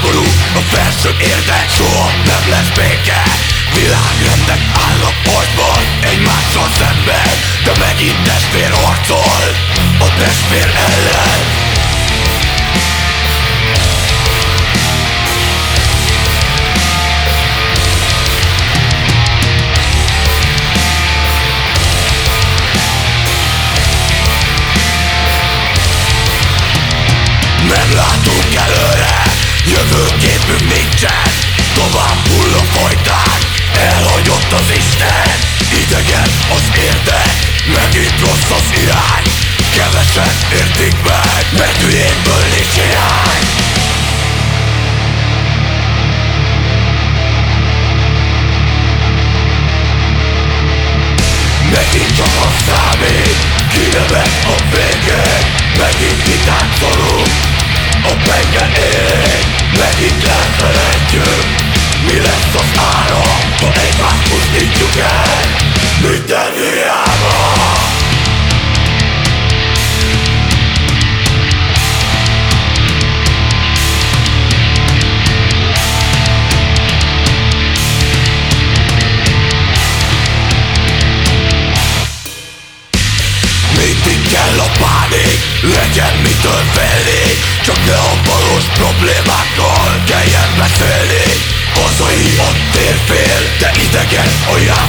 háború, a felső érdek Soha nem lesz béke. Világrendek állnak harcban Egymással szemben De megint testvér harcol. A testvér Jövőképünk nincsen Tovább hull a folytán Elhagyott az Isten. Idegen az érdek. Megint rossz az irány. Kevesen értik meg Mert hülyénből nincs irány Megint csak a számít. Kinevet el Minden kell a pánik Legyen mitől félni Csak ne a valós problémákkal Kelljen beszélni. Hazai a térfél De idegen a játszma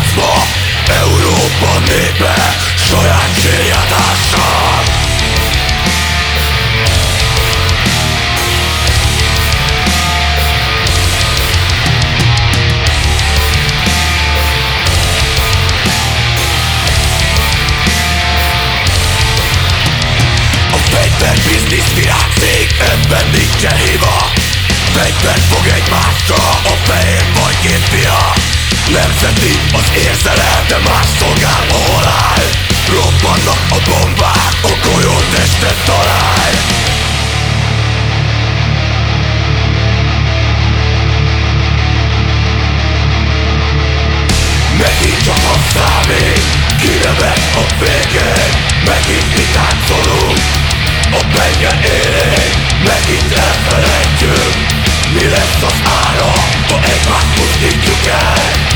Fegyver biznisz virágcég, ebben nincsen hiba Fegyver fog egymásra, a fehér vagy két fia Nemzeti az érzelem, de más szolgál a halál Robbannak a bombák, a golyó testet talál. Megint csak a számít, kinevet a végén Megint mi táncolunk a penge élénk Megint elfelejtjük Mi lesz az ára, ha egymást pusztítjuk el.